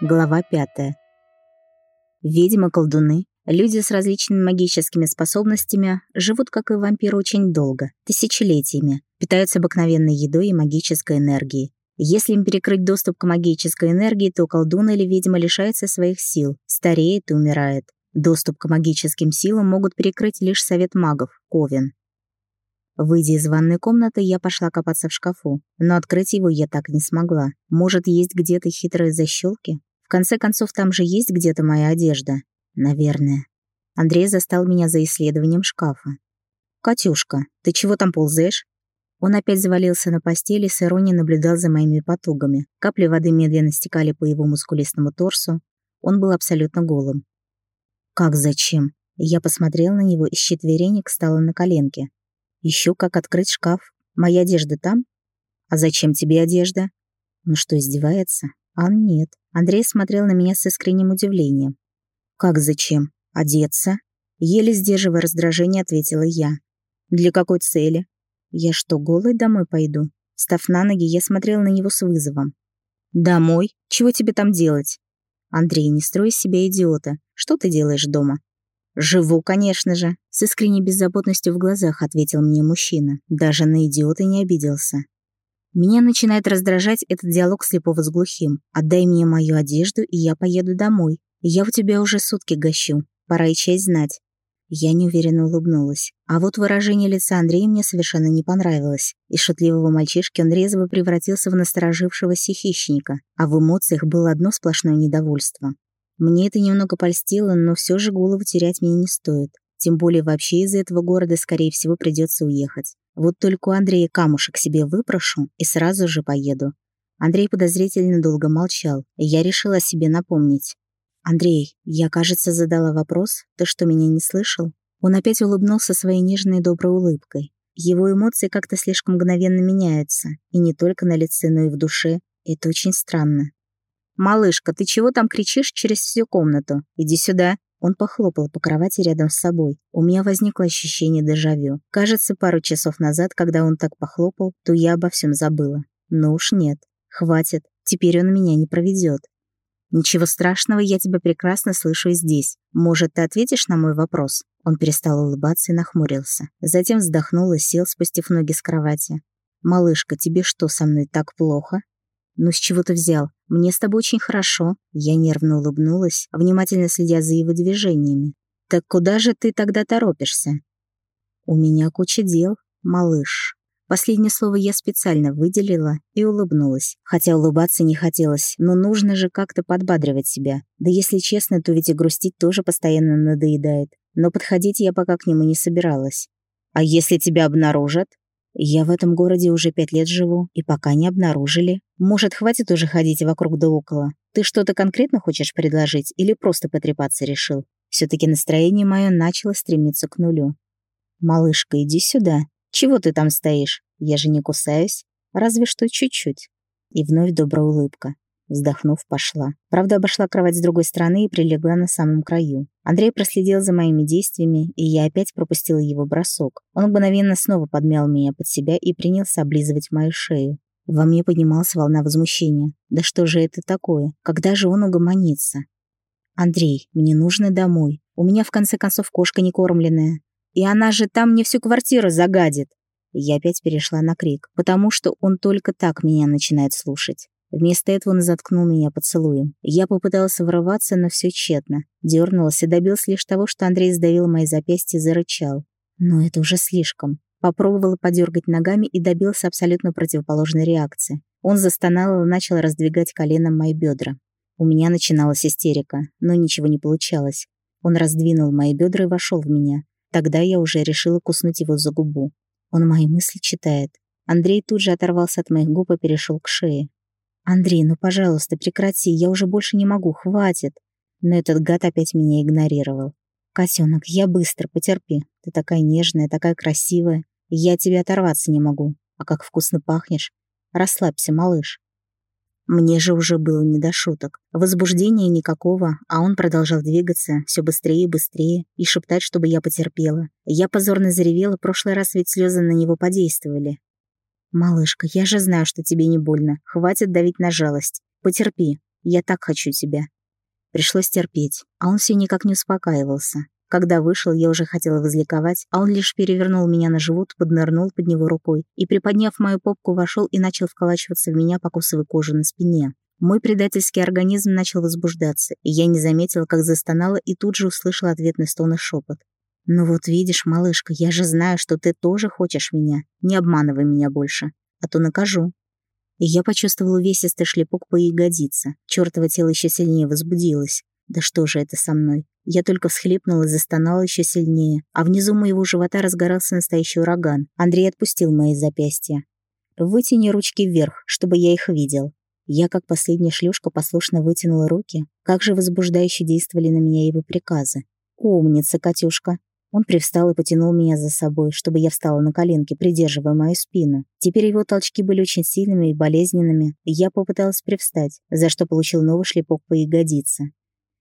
Глава 5. Ведьмы-колдуны, люди с различными магическими способностями, живут, как и вампиры, очень долго, тысячелетиями, питаются обыкновенной едой и магической энергией. Если им перекрыть доступ к магической энергии, то колдун или ведьма лишается своих сил, стареет и умирает. Доступ к магическим силам могут перекрыть лишь совет магов, Ковен. Выйдя из ванной комнаты, я пошла копаться в шкафу, но открыть его я так и не смогла. Может, есть где-то хитрые защелки? В конце концов, там же есть где-то моя одежда. Наверное. Андрей застал меня за исследованием шкафа. «Катюшка, ты чего там ползаешь?» Он опять завалился на постели, с иронией наблюдал за моими потугами. Капли воды медленно стекали по его мускулистому торсу. Он был абсолютно голым. «Как зачем?» Я посмотрел на него и четверенек стала на коленке. Еще как открыть шкаф. Моя одежда там? А зачем тебе одежда? Ну что, издевается? А нет. Андрей смотрел на меня с искренним удивлением. «Как зачем? Одеться?» Еле сдерживая раздражение, ответила я. «Для какой цели?» «Я что, голой домой пойду?» Став на ноги, я смотрел на него с вызовом. «Домой? Чего тебе там делать?» «Андрей, не строй себя идиота. Что ты делаешь дома?» «Живу, конечно же», — с искренней беззаботностью в глазах ответил мне мужчина. Даже на идиота не обиделся. Меня начинает раздражать этот диалог слепого с глухим. «Отдай мне мою одежду, и я поеду домой. Я у тебя уже сутки гощу. Пора и честь знать». Я неуверенно улыбнулась. А вот выражение лица Андрея мне совершенно не понравилось. Из шутливого мальчишки он резво превратился в насторожившегося хищника, а в эмоциях было одно сплошное недовольство. Мне это немного польстило, но все же голову терять мне не стоит. Тем более вообще из этого города, скорее всего, придется уехать. Вот только у Андрея камушек себе выпрошу и сразу же поеду. Андрей подозрительно долго молчал, и я решила себе напомнить. «Андрей, я, кажется, задала вопрос. Ты что, меня не слышал?» Он опять улыбнулся своей нежной доброй улыбкой. Его эмоции как-то слишком мгновенно меняются, и не только на лице, но и в душе. Это очень странно. «Малышка, ты чего там кричишь через всю комнату? Иди сюда!» Он похлопал по кровати рядом с собой. У меня возникло ощущение дежавю. Кажется, пару часов назад, когда он так похлопал, то я обо всем забыла. Но уж нет. Хватит. Теперь он меня не проведет. «Ничего страшного, я тебя прекрасно слышу здесь. Может, ты ответишь на мой вопрос?» Он перестал улыбаться и нахмурился. Затем вздохнул и сел, спустив ноги с кровати. «Малышка, тебе что, со мной так плохо?» «Ну, с чего ты взял? Мне с тобой очень хорошо». Я нервно улыбнулась, внимательно следя за его движениями. «Так куда же ты тогда торопишься?» «У меня куча дел, малыш». Последнее слово я специально выделила и улыбнулась. Хотя улыбаться не хотелось, но нужно же как-то подбадривать себя. Да если честно, то ведь и грустить тоже постоянно надоедает. Но подходить я пока к нему не собиралась. «А если тебя обнаружат?» Я в этом городе уже пять лет живу, и пока не обнаружили. Может, хватит уже ходить вокруг да около? Ты что-то конкретно хочешь предложить или просто потрепаться решил? Все-таки настроение мое начало стремиться к нулю. «Малышка, иди сюда. Чего ты там стоишь? Я же не кусаюсь. Разве что чуть-чуть». И вновь добрая улыбка. Вздохнув, пошла. Правда, обошла кровать с другой стороны и прилегла на самом краю. Андрей проследил за моими действиями, и я опять пропустила его бросок. Он мгновенно снова подмял меня под себя и принялся облизывать мою шею. Во мне поднималась волна возмущения. Да что же это такое? Когда же он угомонится? «Андрей, мне нужно домой. У меня, в конце концов, кошка некормленная. И она же там мне всю квартиру загадит!» Я опять перешла на крик, потому что он только так меня начинает слушать. Вместо этого он заткнул меня поцелуем. Я попыталась вырываться, но все тщетно. Дернулась добился лишь того, что Андрей сдавил мои запястья и зарычал. Но это уже слишком. Попробовала подергать ногами и добился абсолютно противоположной реакции. Он застонал и начал раздвигать коленом мои бедра. У меня начиналась истерика, но ничего не получалось. Он раздвинул мои бедра и вошел в меня. Тогда я уже решила куснуть его за губу. Он мои мысли читает. Андрей тут же оторвался от моих губ и перешел к шее. «Андрей, ну, пожалуйста, прекрати, я уже больше не могу, хватит». Но этот гад опять меня игнорировал. «Котенок, я быстро, потерпи. Ты такая нежная, такая красивая. Я от тебя оторваться не могу. А как вкусно пахнешь. Расслабься, малыш». Мне же уже было не до шуток. Возбуждения никакого, а он продолжал двигаться все быстрее и быстрее и шептать, чтобы я потерпела. Я позорно заревела, прошлый раз ведь слезы на него подействовали. «Малышка, я же знаю, что тебе не больно. Хватит давить на жалость. Потерпи». Я так хочу тебя». Пришлось терпеть, а он все никак не успокаивался. Когда вышел, я уже хотела возликовать, а он лишь перевернул меня на живот, поднырнул под него рукой и, приподняв мою попку, вошел и начал вколачиваться в меня, покусывая кожу на спине. Мой предательский организм начал возбуждаться, и я не заметила, как застонала, и тут же услышала ответный стон и шепот. «Ну вот видишь, малышка, я же знаю, что ты тоже хочешь меня. Не обманывай меня больше, а то накажу». И я почувствовала увесистый шлепок по ягодице. Чёртово тело еще сильнее возбудилось. Да что же это со мной? Я только всхлипнула и застонала еще сильнее, а внизу моего живота разгорался настоящий ураган. Андрей отпустил мои запястья. «Вытяни ручки вверх, чтобы я их видел». Я, как последняя шлюшка, послушно вытянула руки. Как же возбуждающе действовали на меня его приказы. «Умница, Катюшка!» Он привстал и потянул меня за собой, чтобы я встала на коленки, придерживая мою спину. Теперь его толчки были очень сильными и болезненными, и я попыталась привстать, за что получил новый шлепок по ягодице.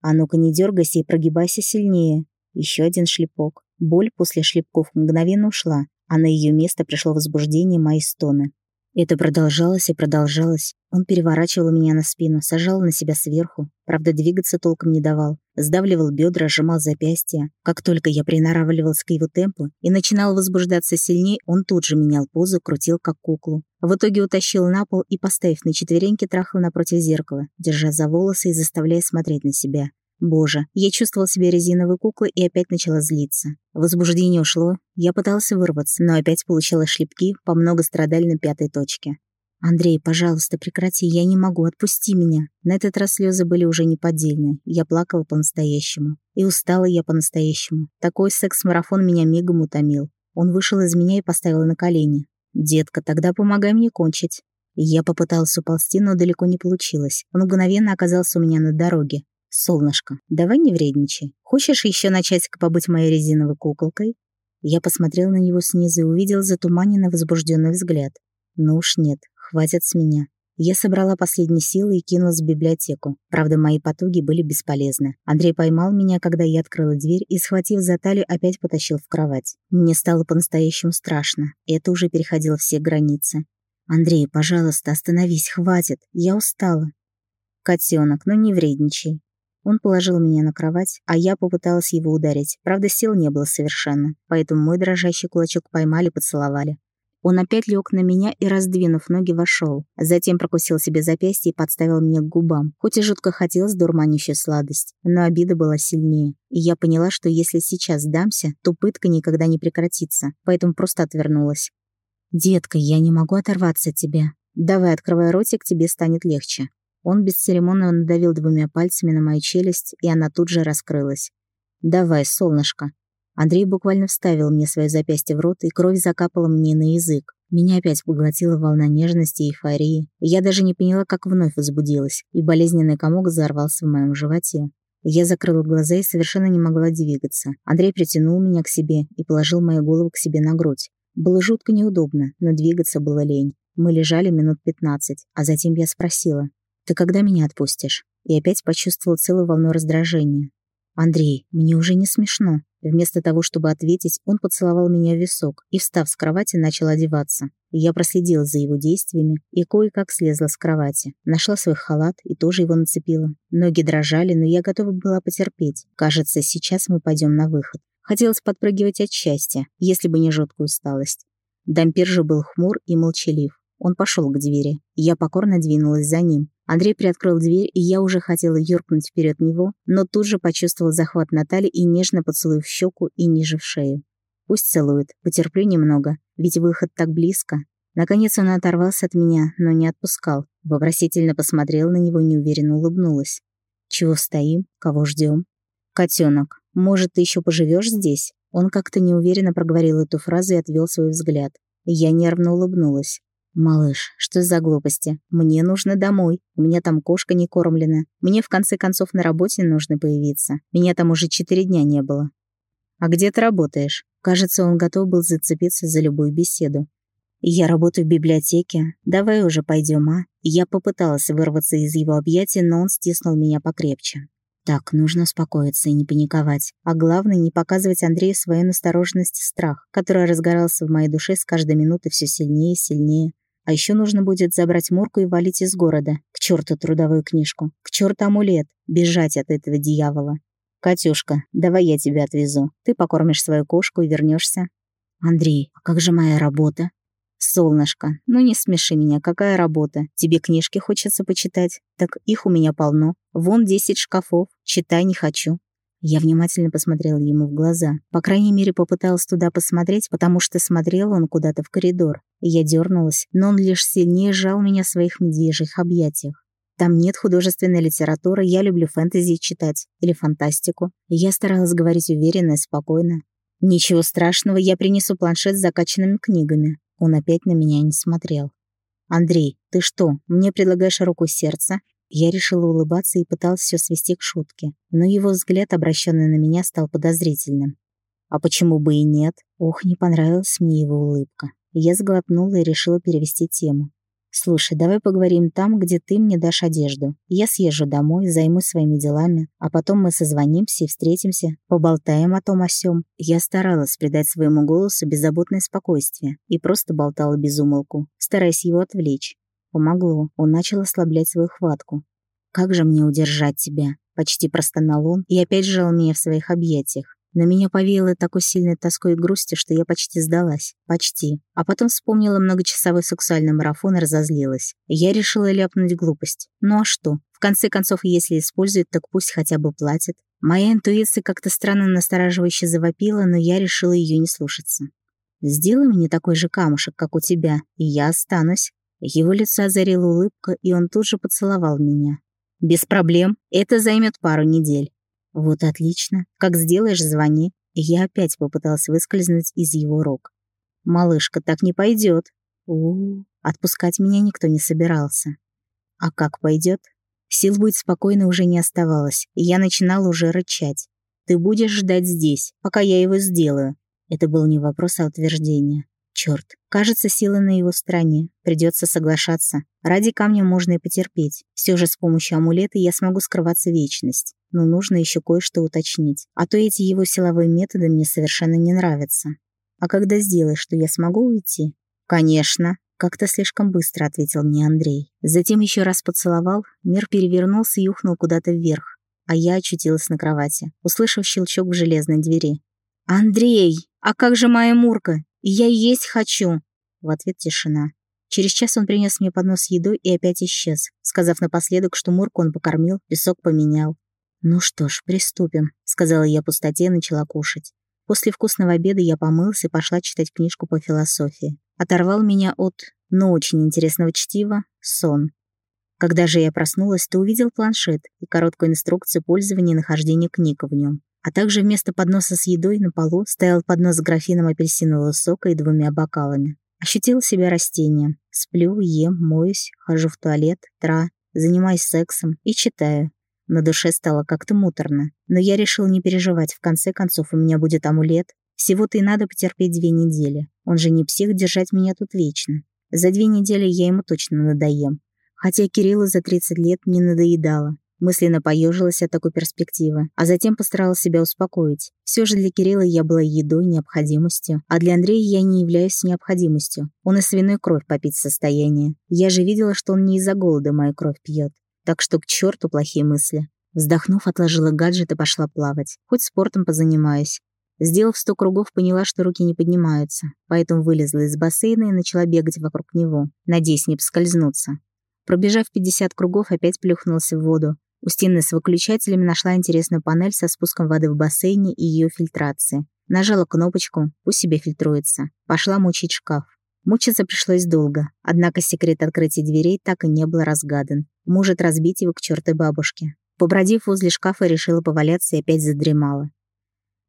А ну-ка не дергайся и прогибайся сильнее. Еще один шлепок. Боль после шлепков мгновенно ушла, а на ее место пришло возбуждение моей стоны. Это продолжалось и продолжалось. Он переворачивал меня на спину, сажал на себя сверху, правда, двигаться толком не давал, сдавливал бедра, сжимал запястья. Как только я приноравливалась к его темпу и начинал возбуждаться сильнее, он тут же менял позу, крутил как куклу. В итоге утащил на пол и, поставив на четвереньки, трахал напротив зеркала, держа за волосы и заставляя смотреть на себя. Боже, я чувствовал себя резиновой куклой и опять начала злиться. Возбуждение ушло, я пытался вырваться, но опять получала шлепки по многострадальной пятой точке. «Андрей, пожалуйста, прекрати, я не могу, отпусти меня». На этот раз слезы были уже неподдельные, я плакала по-настоящему. И устала я по-настоящему. Такой секс-марафон меня мигом утомил. Он вышел из меня и поставил на колени. «Детка, тогда помогай мне кончить». Я попыталась уползти, но далеко не получилось. Он мгновенно оказался у меня на дороге. «Солнышко, давай не вредничай. Хочешь еще на часик побыть моей резиновой куколкой?» Я посмотрел на него снизу и увидел затуманенный возбужденный взгляд. «Ну уж нет, хватит с меня». Я собрала последние силы и кинулась в библиотеку. Правда, мои потуги были бесполезны. Андрей поймал меня, когда я открыла дверь и, схватив за талию, опять потащил в кровать. Мне стало по-настоящему страшно. Это уже переходило все границы. «Андрей, пожалуйста, остановись, хватит. Я устала». «Котенок, ну не вредничай. Он положил меня на кровать, а я попыталась его ударить. Правда, сил не было совершенно, поэтому мой дрожащий кулачок поймали, поцеловали. Он опять лег на меня и, раздвинув ноги, вошел. Затем прокусил себе запястье и подставил меня к губам. Хоть и жутко хотелось дурманящую сладость, но обида была сильнее. И я поняла, что если сейчас сдамся, то пытка никогда не прекратится, поэтому просто отвернулась. «Детка, я не могу оторваться от тебя. Давай, открывай ротик, тебе станет легче». Он бесцеремонно надавил двумя пальцами на мою челюсть, и она тут же раскрылась. «Давай, солнышко». Андрей буквально вставил мне свое запястье в рот, и кровь закапала мне на язык. Меня опять поглотила волна нежности и эйфории. Я даже не поняла, как вновь возбудилась, и болезненный комок взорвался в моем животе. Я закрыла глаза и совершенно не могла двигаться. Андрей притянул меня к себе и положил мою голову к себе на грудь. Было жутко неудобно, но двигаться было лень. Мы лежали минут пятнадцать, а затем я спросила, «Ты когда меня отпустишь?» И опять почувствовал целую волну раздражения. «Андрей, мне уже не смешно». Вместо того, чтобы ответить, он поцеловал меня в висок и, встав с кровати, начал одеваться. Я проследила за его действиями и кое-как слезла с кровати. Нашла свой халат и тоже его нацепила. Ноги дрожали, но я готова была потерпеть. Кажется, сейчас мы пойдем на выход. Хотелось подпрыгивать от счастья, если бы не жуткую усталость. Дампир же был хмур и молчалив. Он пошел к двери. Я покорно двинулась за ним. Андрей приоткрыл дверь, и я уже хотела юркнуть вперед него, но тут же почувствовал захват Натали и нежно поцелуй в щеку и ниже в шею. Пусть целует, потерплю немного, ведь выход так близко. Наконец он оторвался от меня, но не отпускал. Вопросительно посмотрел на него и неуверенно улыбнулась. «Чего стоим? Кого ждем? «Котенок, может, ты еще поживешь здесь?» Он как-то неуверенно проговорил эту фразу и отвел свой взгляд. Я нервно улыбнулась. «Малыш, что за глупости? Мне нужно домой. У меня там кошка не кормлена. Мне, в конце концов, на работе нужно появиться. Меня там уже четыре дня не было». «А где ты работаешь?» Кажется, он готов был зацепиться за любую беседу. «Я работаю в библиотеке. Давай уже пойдем, а?» Я попыталась вырваться из его объятий, но он стиснул меня покрепче. Так, нужно успокоиться и не паниковать. А главное, не показывать Андрею свою настороженность и страх, который разгорался в моей душе с каждой минутой все сильнее и сильнее. А еще нужно будет забрать Мурку и валить из города. К черту трудовую книжку. К черту амулет. Бежать от этого дьявола. «Катюшка, давай я тебя отвезу. Ты покормишь свою кошку и вернешься. «Андрей, а как же моя работа?» «Солнышко, ну не смеши меня, какая работа? Тебе книжки хочется почитать? Так их у меня полно. Вон десять шкафов. Читай не хочу». Я внимательно посмотрела ему в глаза. По крайней мере, попыталась туда посмотреть, потому что смотрел он куда-то в коридор. Я дернулась, но он лишь сильнее сжал меня в своих медвежьих объятиях. Там нет художественной литературы, я люблю фэнтези читать или фантастику. Я старалась говорить уверенно и спокойно. Ничего страшного, я принесу планшет с закачанными книгами. Он опять на меня не смотрел. «Андрей, ты что, мне предлагаешь руку сердца?» Я решила улыбаться и пыталась все свести к шутке, но его взгляд, обращенный на меня, стал подозрительным. А почему бы и нет? Ох, не понравилась мне его улыбка. Я сглотнула и решила перевести тему. «Слушай, давай поговорим там, где ты мне дашь одежду. Я съезжу домой, займусь своими делами, а потом мы созвонимся и встретимся, поболтаем о том о сём». Я старалась придать своему голосу беззаботное спокойствие и просто болтала без умолку, стараясь его отвлечь. Помогло, он начал ослаблять свою хватку. «Как же мне удержать тебя?» Почти простонал он и опять сжал меня в своих объятиях. На меня повеяло такой сильной тоской и грустью, что я почти сдалась. Почти. А потом вспомнила многочасовой сексуальный марафон и разозлилась. Я решила ляпнуть глупость. Ну а что? В конце концов, если используют, так пусть хотя бы платят. Моя интуиция как-то странно настораживающе завопила, но я решила ее не слушаться. «Сделай мне такой же камушек, как у тебя, и я останусь». Его лицо озарила улыбка, и он тут же поцеловал меня. «Без проблем. Это займет пару недель. «Вот отлично. Как сделаешь, звони». Я опять попыталась выскользнуть из его рук. «Малышка, так не пойдет. У, -у, у Отпускать меня никто не собирался. А как пойдет? Сил быть спокойно уже не оставалось, и я начинала уже рычать. «Ты будешь ждать здесь, пока я его сделаю». Это был не вопрос, а утверждение. Черт, кажется, сила на его стороне. Придется соглашаться. Ради камня можно и потерпеть. Все же с помощью амулета я смогу скрываться вечность. Но нужно еще кое-что уточнить. А то эти его силовые методы мне совершенно не нравятся. А когда сделаешь, что я смогу уйти? Конечно. Как-то слишком быстро ответил мне Андрей. Затем еще раз поцеловал, мир перевернулся и ухнул куда-то вверх. А я очутилась на кровати, услышав щелчок в железной двери. «Андрей, а как же моя Мурка? «Я есть хочу!» В ответ тишина. Через час он принес мне поднос с едой и опять исчез, сказав напоследок, что Мурку он покормил, песок поменял. «Ну что ж, приступим», — сказала я пустоте и начала кушать. После вкусного обеда я помылся и пошла читать книжку по философии. Оторвал меня от, но очень интересного чтива, сон. Когда же я проснулась, то увидел планшет и короткую инструкцию пользования и нахождения книг в нем а также вместо подноса с едой на полу стоял поднос с графином апельсинового сока и двумя бокалами. Ощутила себя растением. Сплю, ем, моюсь, хожу в туалет, тра, занимаюсь сексом и читаю. На душе стало как-то муторно. Но я решил не переживать, в конце концов у меня будет амулет. Всего-то и надо потерпеть две недели. Он же не псих держать меня тут вечно. За две недели я ему точно надоем. Хотя Кириллу за 30 лет не надоедало. Мысленно поежилась от такой перспективы, а затем постаралась себя успокоить. Все же для Кирилла я была едой, необходимостью, а для Андрея я не являюсь необходимостью. Он и свиной кровь попить в состоянии. Я же видела, что он не из-за голода мою кровь пьет. Так что к черту плохие мысли. Вздохнув, отложила гаджет и пошла плавать. Хоть спортом позанимаюсь. Сделав сто кругов, поняла, что руки не поднимаются, поэтому вылезла из бассейна и начала бегать вокруг него, надеясь не поскользнуться. Пробежав 50 кругов, опять плюхнулся в воду, у стены с выключателями нашла интересную панель со спуском воды в бассейне и ее фильтрацией. Нажала кнопочку, пусть себе фильтруется. Пошла мучить шкаф. Мучиться пришлось долго, однако секрет открытия дверей так и не был разгадан. Может разбить его к чертой бабушке. Побродив возле шкафа, решила поваляться и опять задремала.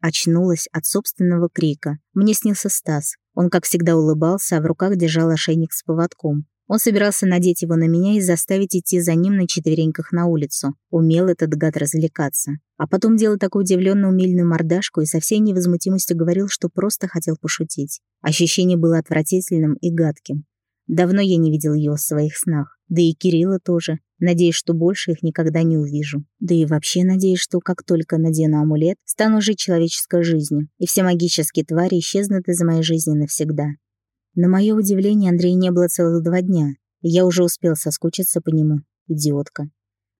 Очнулась от собственного крика. Мне снился Стас. Он, как всегда, улыбался, а в руках держал ошейник с поводком. Он собирался надеть его на меня и заставить идти за ним на четвереньках на улицу. Умел этот гад развлекаться. А потом делал такую удивленно умильную мордашку и со всей невозмутимостью говорил, что просто хотел пошутить. Ощущение было отвратительным и гадким. Давно я не видел его в своих снах. Да и Кирилла тоже. Надеюсь, что больше их никогда не увижу. Да и вообще надеюсь, что как только надену амулет, стану жить человеческой жизнью, и все магические твари исчезнут из моей жизни навсегда. На мое удивление, Андрея не было целых два дня. Я уже успел соскучиться по нему. Идиотка.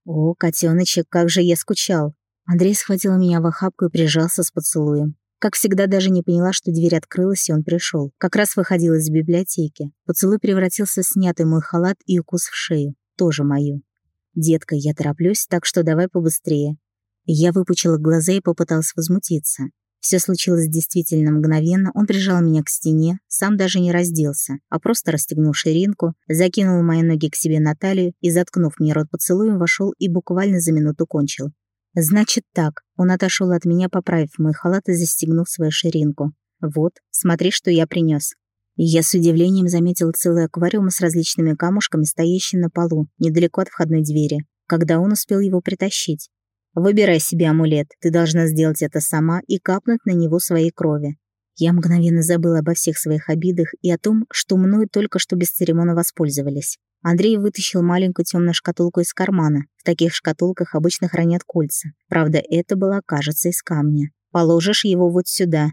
О, котеночек, как же я скучал. Андрей схватил меня в охапку и прижался с поцелуем. Как всегда, даже не поняла, что дверь открылась, и он пришел. Как раз выходил из библиотеки. Поцелуй превратился в снятый мой халат и укус в шею. Тоже мою. «Детка, я тороплюсь, так что давай побыстрее». Я выпучила глаза и попыталась возмутиться. Все случилось действительно мгновенно, он прижал меня к стене, сам даже не разделся, а просто расстегнул ширинку, закинул мои ноги к себе на талию и, заткнув мне рот поцелуем, вошел и буквально за минуту кончил. «Значит так», он отошел от меня, поправив мой халат и застегнув свою ширинку. «Вот, смотри, что я принес. Я с удивлением заметил целый аквариум с различными камушками, стоящий на полу, недалеко от входной двери, когда он успел его притащить. Выбирай себе амулет, ты должна сделать это сама и капнуть на него своей крови. Я мгновенно забыла обо всех своих обидах и о том, что мной только что бесцеремонно воспользовались. Андрей вытащил маленькую темную шкатулку из кармана. В таких шкатулках обычно хранят кольца. Правда, это была, кажется, из камня. Положишь его вот сюда.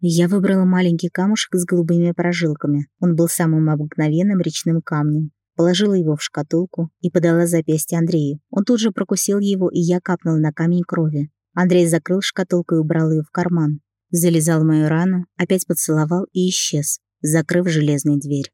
Я выбрала маленький камушек с голубыми прожилками. Он был самым обыкновенным речным камнем положила его в шкатулку и подала запястье Андрею. Он тут же прокусил его, и я капнула на камень крови. Андрей закрыл шкатулку и убрал ее в карман. Залезал в мою рану, опять поцеловал и исчез, закрыв железную дверь.